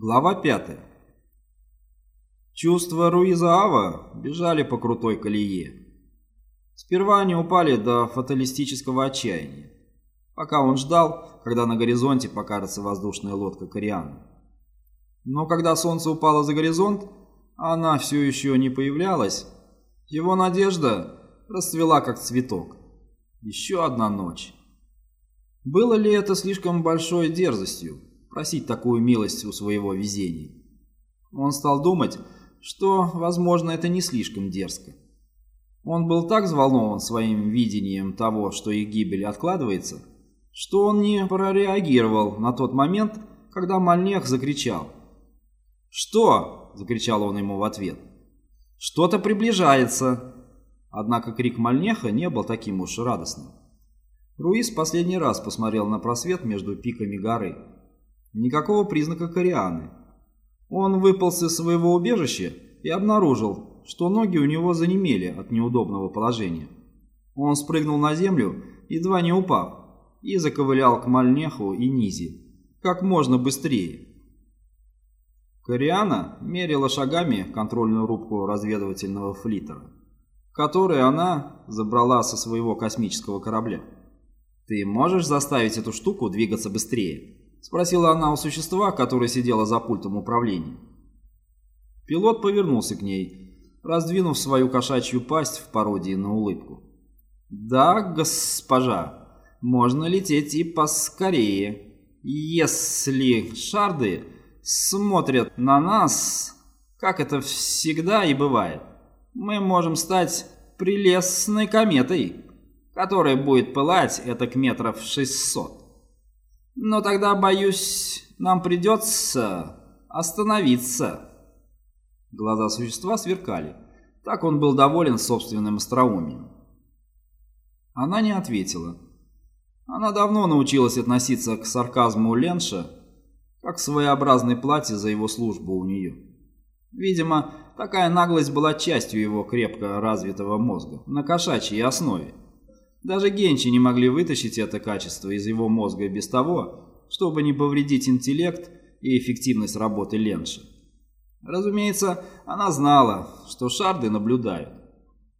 Глава 5. Чувства Руиза Ава бежали по крутой колее. Сперва они упали до фаталистического отчаяния, пока он ждал, когда на горизонте покажется воздушная лодка Кориана. Но когда солнце упало за горизонт, а она все еще не появлялась, его надежда расцвела как цветок. Еще одна ночь. Было ли это слишком большой дерзостью? Просить такую милость у своего везения. Он стал думать, что, возможно, это не слишком дерзко. Он был так взволнован своим видением того, что их гибель откладывается, что он не прореагировал на тот момент, когда Мальнех закричал. «Что?» – закричал он ему в ответ. «Что-то приближается!» Однако крик Мальнеха не был таким уж радостным. Руис последний раз посмотрел на просвет между пиками горы Никакого признака корианы. Он выполз из своего убежища и обнаружил, что ноги у него занемели от неудобного положения. Он спрыгнул на землю, едва не упав, и заковылял к Мальнеху и Низе как можно быстрее. Кориана мерила шагами контрольную рубку разведывательного флитера, который она забрала со своего космического корабля. «Ты можешь заставить эту штуку двигаться быстрее?» — спросила она у существа, которое сидело за пультом управления. Пилот повернулся к ней, раздвинув свою кошачью пасть в пародии на улыбку. «Да, госпожа, можно лететь и поскорее. Если шарды смотрят на нас, как это всегда и бывает, мы можем стать прелестной кометой, которая будет пылать это к метров шестьсот. Но тогда, боюсь, нам придется остановиться. Глаза существа сверкали. Так он был доволен собственным остроумием. Она не ответила. Она давно научилась относиться к сарказму Ленша, как к своеобразной плате за его службу у нее. Видимо, такая наглость была частью его крепко развитого мозга, на кошачьей основе. Даже генчи не могли вытащить это качество из его мозга без того, чтобы не повредить интеллект и эффективность работы Ленши. Разумеется, она знала, что шарды наблюдают.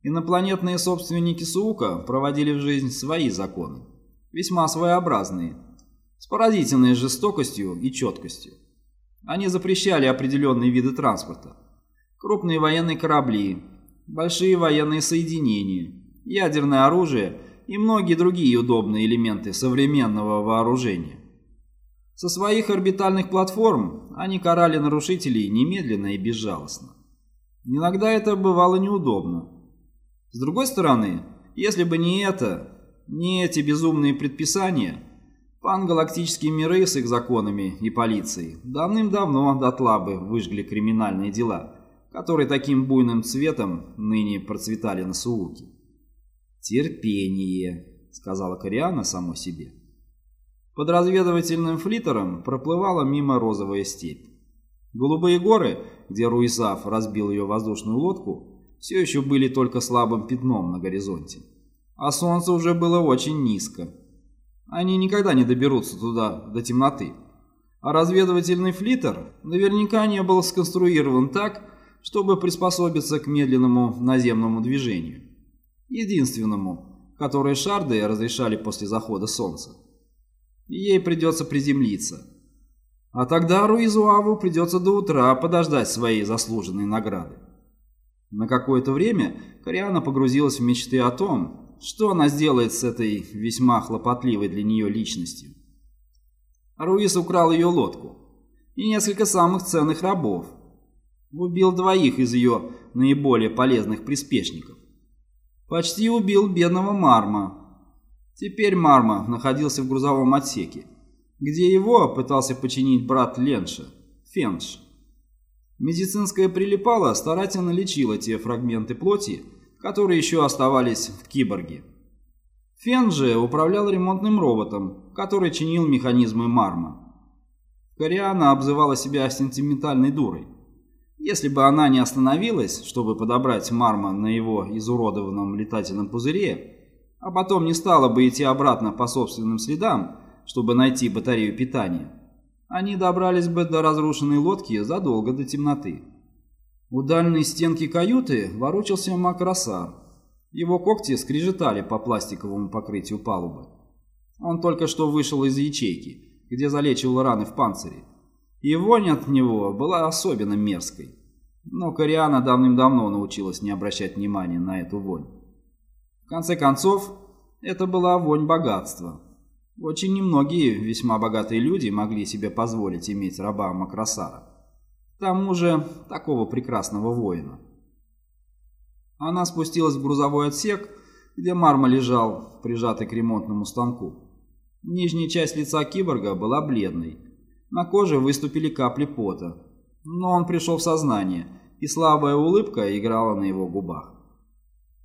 Инопланетные собственники Суука проводили в жизнь свои законы, весьма своеобразные, с поразительной жестокостью и четкостью. Они запрещали определенные виды транспорта, крупные военные корабли, большие военные соединения, ядерное оружие и многие другие удобные элементы современного вооружения. Со своих орбитальных платформ они карали нарушителей немедленно и безжалостно. Иногда это бывало неудобно. С другой стороны, если бы не это, не эти безумные предписания, пангалактические миры с их законами и полицией давным-давно дотла бы выжгли криминальные дела, которые таким буйным цветом ныне процветали на Сууке. «Терпение», — сказала Кориана само себе. Под разведывательным флитером проплывала мимо розовая степь. Голубые горы, где Руисав разбил ее воздушную лодку, все еще были только слабым пятном на горизонте. А солнце уже было очень низко. Они никогда не доберутся туда до темноты. А разведывательный флитер наверняка не был сконструирован так, чтобы приспособиться к медленному наземному движению единственному, которое шарды разрешали после захода солнца. Ей придется приземлиться. А тогда Руизуаву придется до утра подождать своей заслуженной награды. На какое-то время Кориана погрузилась в мечты о том, что она сделает с этой весьма хлопотливой для нее личностью. Руис украл ее лодку и несколько самых ценных рабов. Убил двоих из ее наиболее полезных приспешников. Почти убил бедного Марма. Теперь Марма находился в грузовом отсеке, где его пытался починить брат Ленша, Фенш. Медицинская прилипала старательно лечила те фрагменты плоти, которые еще оставались в киборге. Фен управлял ремонтным роботом, который чинил механизмы Марма. Кориана обзывала себя сентиментальной дурой. Если бы она не остановилась, чтобы подобрать Марма на его изуродованном летательном пузыре, а потом не стала бы идти обратно по собственным следам, чтобы найти батарею питания, они добрались бы до разрушенной лодки задолго до темноты. У дальней стенки каюты ворочался Макросар. Его когти скрежетали по пластиковому покрытию палубы. Он только что вышел из ячейки, где залечивал раны в панцире. И вонь от него была особенно мерзкой. Но Кориана давным-давно научилась не обращать внимания на эту вонь. В конце концов, это была вонь богатства. Очень немногие весьма богатые люди могли себе позволить иметь раба Макросара. К тому же, такого прекрасного воина. Она спустилась в грузовой отсек, где Марма лежал, прижатый к ремонтному станку. Нижняя часть лица киборга была бледной. На коже выступили капли пота. Но он пришел в сознание, и слабая улыбка играла на его губах.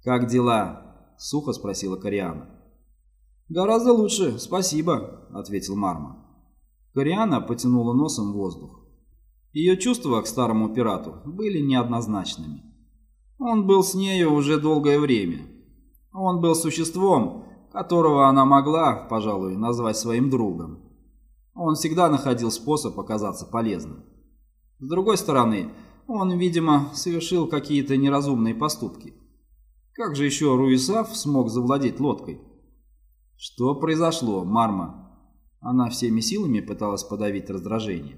«Как дела?» – сухо спросила Кориана. «Гораздо лучше, спасибо», — ответил Марма. Кориана потянула носом воздух. Ее чувства к старому пирату были неоднозначными. Он был с нею уже долгое время. Он был существом, которого она могла, пожалуй, назвать своим другом. Он всегда находил способ оказаться полезным. С другой стороны, он, видимо, совершил какие-то неразумные поступки. Как же еще Руисав смог завладеть лодкой? «Что произошло, Марма?» Она всеми силами пыталась подавить раздражение.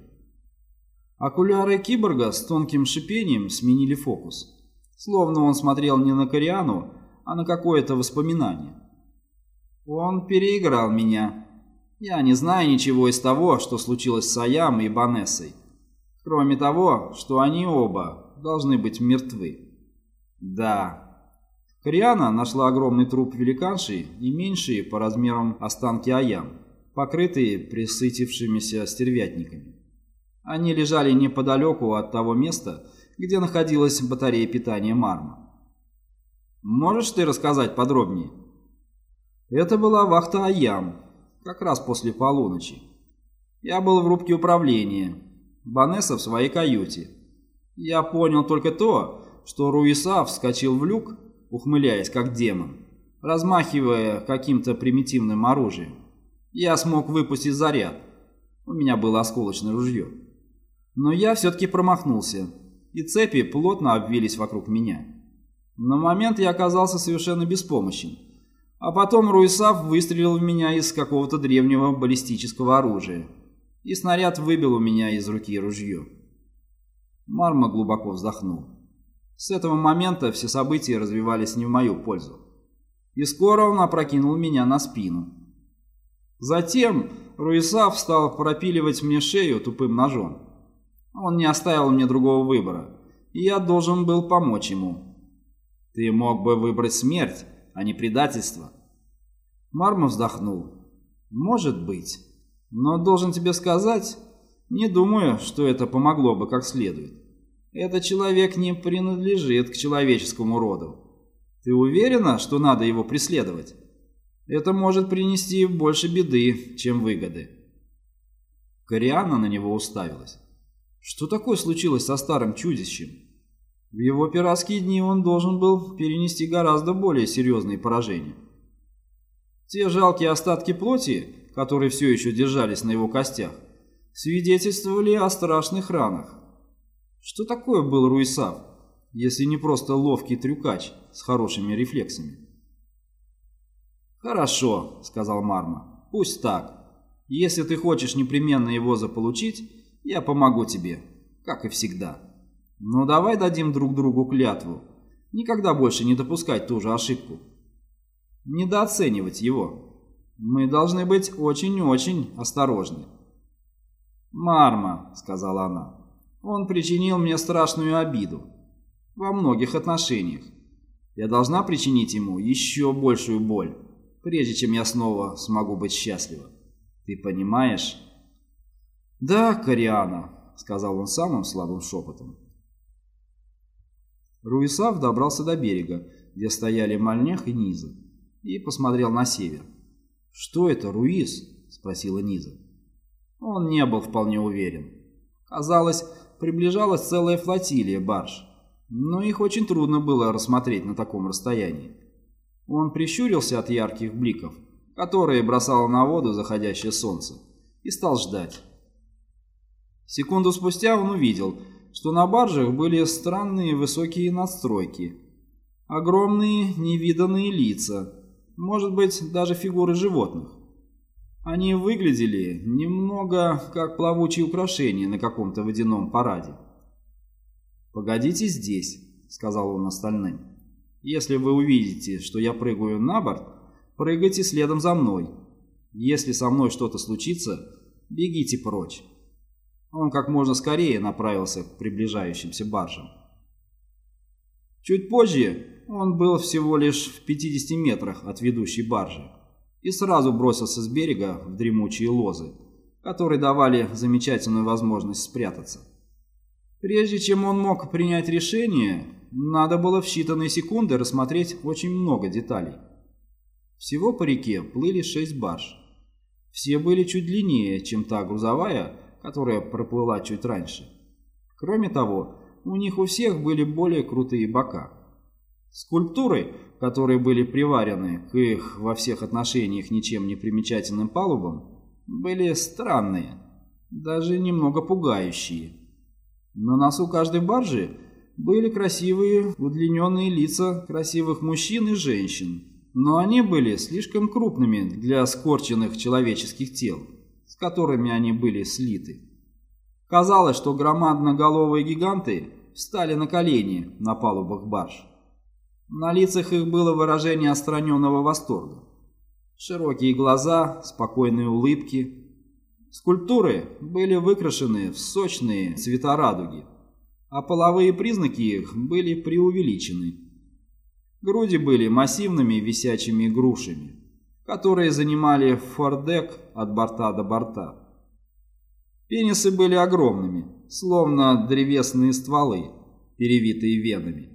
Окуляры киборга с тонким шипением сменили фокус. Словно он смотрел не на Кориану, а на какое-то воспоминание. «Он переиграл меня. Я не знаю ничего из того, что случилось с Аям и Банессой. Кроме того, что они оба должны быть мертвы. Да, Кориана нашла огромный труп великанши и меньшие по размерам останки аям, покрытые присытившимися стервятниками. Они лежали неподалеку от того места, где находилась батарея питания Марма. «Можешь ты рассказать подробнее?» Это была вахта Аям, как раз после полуночи. Я был в рубке управления, Банесса в своей каюте. Я понял только то, что Руиса вскочил в люк ухмыляясь как демон, размахивая каким-то примитивным оружием. Я смог выпустить заряд. У меня было осколочное ружье. Но я все-таки промахнулся, и цепи плотно обвились вокруг меня. На момент я оказался совершенно беспомощен. А потом Руисав выстрелил в меня из какого-то древнего баллистического оружия. И снаряд выбил у меня из руки ружье. Марма глубоко вздохнул. С этого момента все события развивались не в мою пользу. И скоро он опрокинул меня на спину. Затем Руисав стал пропиливать мне шею тупым ножом. Он не оставил мне другого выбора, и я должен был помочь ему. Ты мог бы выбрать смерть, а не предательство. Марма вздохнул. Может быть. Но должен тебе сказать, не думаю, что это помогло бы как следует. Этот человек не принадлежит к человеческому роду. Ты уверена, что надо его преследовать? Это может принести больше беды, чем выгоды. Кориана на него уставилась. Что такое случилось со старым чудищем? В его пиратские дни он должен был перенести гораздо более серьезные поражения. Те жалкие остатки плоти, которые все еще держались на его костях, свидетельствовали о страшных ранах. Что такое был Руисав, если не просто ловкий трюкач с хорошими рефлексами? «Хорошо», — сказал Марма, — «пусть так. Если ты хочешь непременно его заполучить, я помогу тебе, как и всегда. Но давай дадим друг другу клятву, никогда больше не допускать ту же ошибку. Недооценивать его. Мы должны быть очень-очень осторожны». «Марма», — сказала она, он причинил мне страшную обиду. Во многих отношениях. Я должна причинить ему еще большую боль, прежде чем я снова смогу быть счастлива. Ты понимаешь? Да, Кориана, сказал он самым слабым шепотом. Руисав добрался до берега, где стояли Мальнех и Низа, и посмотрел на север. «Что это, Руис?» – спросила Низа. Он не был вполне уверен. Казалось, приближалась целая флотилия барж, но их очень трудно было рассмотреть на таком расстоянии. Он прищурился от ярких бликов, которые бросало на воду заходящее солнце, и стал ждать. Секунду спустя он увидел, что на баржах были странные высокие надстройки, огромные невиданные лица, может быть, даже фигуры животных. Они выглядели немного как плавучие украшения на каком-то водяном параде. «Погодите здесь», — сказал он остальным. «Если вы увидите, что я прыгаю на борт, прыгайте следом за мной. Если со мной что-то случится, бегите прочь». Он как можно скорее направился к приближающимся баржам. Чуть позже он был всего лишь в 50 метрах от ведущей баржи и сразу бросился с берега в дремучие лозы, которые давали замечательную возможность спрятаться. Прежде чем он мог принять решение, надо было в считанные секунды рассмотреть очень много деталей. Всего по реке плыли шесть барж. Все были чуть длиннее, чем та грузовая, которая проплыла чуть раньше. Кроме того, у них у всех были более крутые бока. Скульптуры, которые были приварены к их во всех отношениях ничем не примечательным палубам, были странные, даже немного пугающие. На носу каждой баржи были красивые удлиненные лица красивых мужчин и женщин, но они были слишком крупными для скорченных человеческих тел с которыми они были слиты. Казалось, что громадноголовые гиганты встали на колени на палубах барж. На лицах их было выражение отстраненного восторга. Широкие глаза, спокойные улыбки. Скульптуры были выкрашены в сочные цвета радуги, а половые признаки их были преувеличены. Груди были массивными висячими грушами которые занимали фордек от борта до борта. Пенисы были огромными, словно древесные стволы, перевитые венами.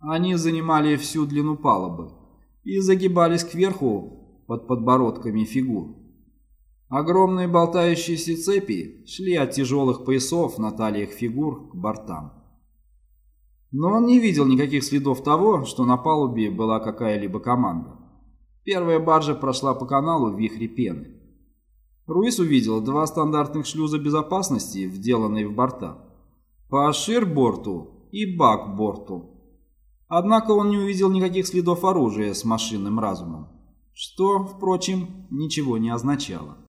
Они занимали всю длину палубы и загибались кверху под подбородками фигур. Огромные болтающиеся цепи шли от тяжелых поясов на талиях фигур к бортам. Но он не видел никаких следов того, что на палубе была какая-либо команда. Первая баржа прошла по каналу в вихре пены. Руис увидел два стандартных шлюза безопасности, вделанные в борта. По ширборту и бакборту. Однако он не увидел никаких следов оружия с машинным разумом, что, впрочем, ничего не означало.